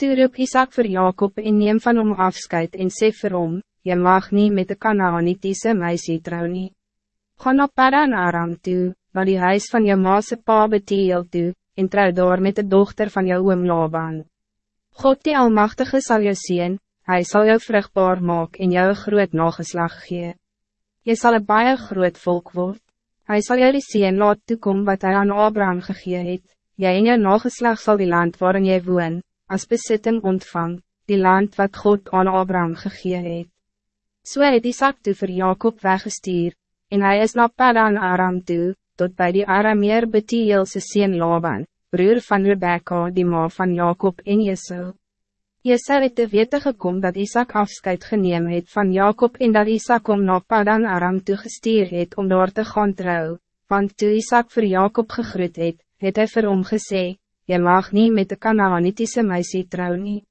Toe roep Isaac vir Jacob en neem van hom afscheid en sê vir hom, Jy mag niet met de Kanaanitiese meisie trou nie. Ga na Padan Aram toe, waar die huis van jou maase pa beteel toe, en trou daar met de dochter van jou oom Laban. God die Almachtige zal jou zien, hij zal jou vruchtbaar maken en jou groot nageslag gee. Jy sal een baie groot volk word. Hij zal jou die zien laat toekom wat hij aan Abraham gegee het. Jy en jou nageslag zal die land waarin jy woon, als bezitting ontvang, die land wat God aan Abraham gegee het. So het Isaac toe vir Jacob weggestuur, en hij is na Padan Aram toe, tot bij die Arameer Bethielse sien Laban, broer van Rebecca die ma van Jacob en Jesu. Jesu het te wete gekom dat Isaac afscheid geneem het van Jacob en dat Isaac om na Padan Aram toe gestuur het om daar te gaan trouw, want toe Isaac voor Jacob gegroet het, het hy vir hom gesê, je mag niet met de Canaanitische meisie trouw nie.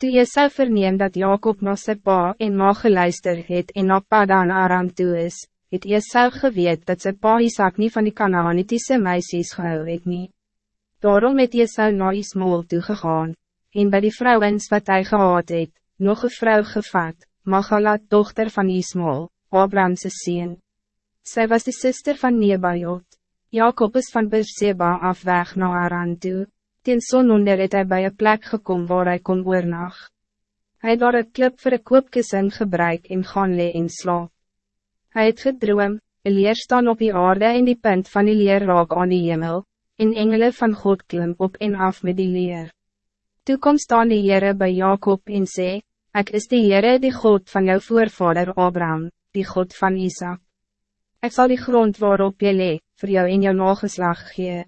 Toe jy sou verneem dat Jacob na sy pa en ma geluister het en na Padan Aram toe is, het jy sou geweet dat sy pa Isaac nie van die Canaanitische meisies gehou het nie. Daarom het jy sou na Ismael toegegaan, en bij die vrouwens wat hij gehad het, nog een vrouw gevat, Magalat dochter van Ismael, Abramse sien. Zij was de zuster van Nebajot. Jacob is van Berseba af weg naar Aran toe. Tien sononder het hy by een plek gekom waar hij kon oornag. Hy het daar een klip vir een koopkissen gebruik en gaan lee en slaap. Hy het gedroom, een leer staan op die aarde en die punt van die leer raak aan die hemel, en engelen van God klim op en af met die leer. Toe kom staan die Heere by Jacob en sê, Ek is die Heere die God van jou voorvader Abraham, die God van Isaac. Ik zal die grond waarop je lee, voor jou in jou nageslag gee.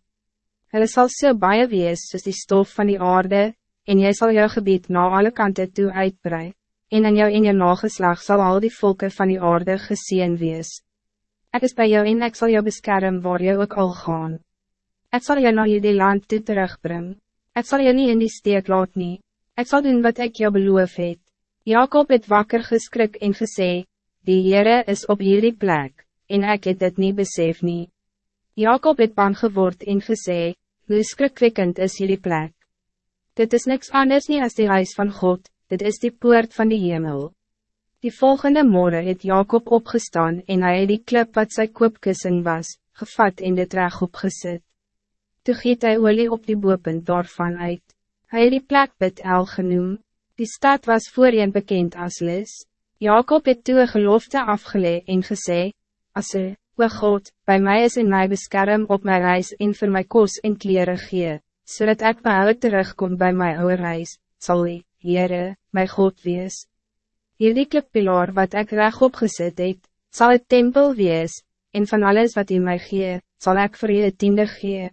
Hulle sal so baie wees soos die stof van die aarde, en jy zal jou gebied na alle kanten toe uitbrei, en in jou in jou nageslag zal al die volken van die aarde gezien wees. Ik is bij jou en ik zal jou beschermen waar jou ook al gaan. Ik zal jou naar die land toe terugbrengen. Ik zal je niet in die steek laat nie. Ik zal doen wat ik jou beloof het. Jacob het wakker geskrik en gesê, die Heere is op hierdie plek en ek het dit nie besef nie. Jacob het bang geword en gesê, hoe skrikwekkend is jullie plek. Dit is niks anders nie as die huis van God, dit is die poort van die hemel. Die volgende morgen het Jacob opgestaan en hij het die klip wat sy koopkussing was, gevat en dit reg opgesit. Toe giet hy olie op die boepunt daarvan uit. Hij het die plek bid El genoem. Die stad was voorheen bekend als Lis. Jacob het toe een gelofte afgeleid en gesê, as hy, o God, bij mij is in mij beskerm op mijn reis en voor my kos en kleren gee, zodat so ik jou terugkom bij mijn oude reis, zal hy, Heere, my God wees. Hierdie klippilaar wat ik reg opgezet het, zal het tempel wees, en van alles wat u mij gee, zal ik voor je tiende gee.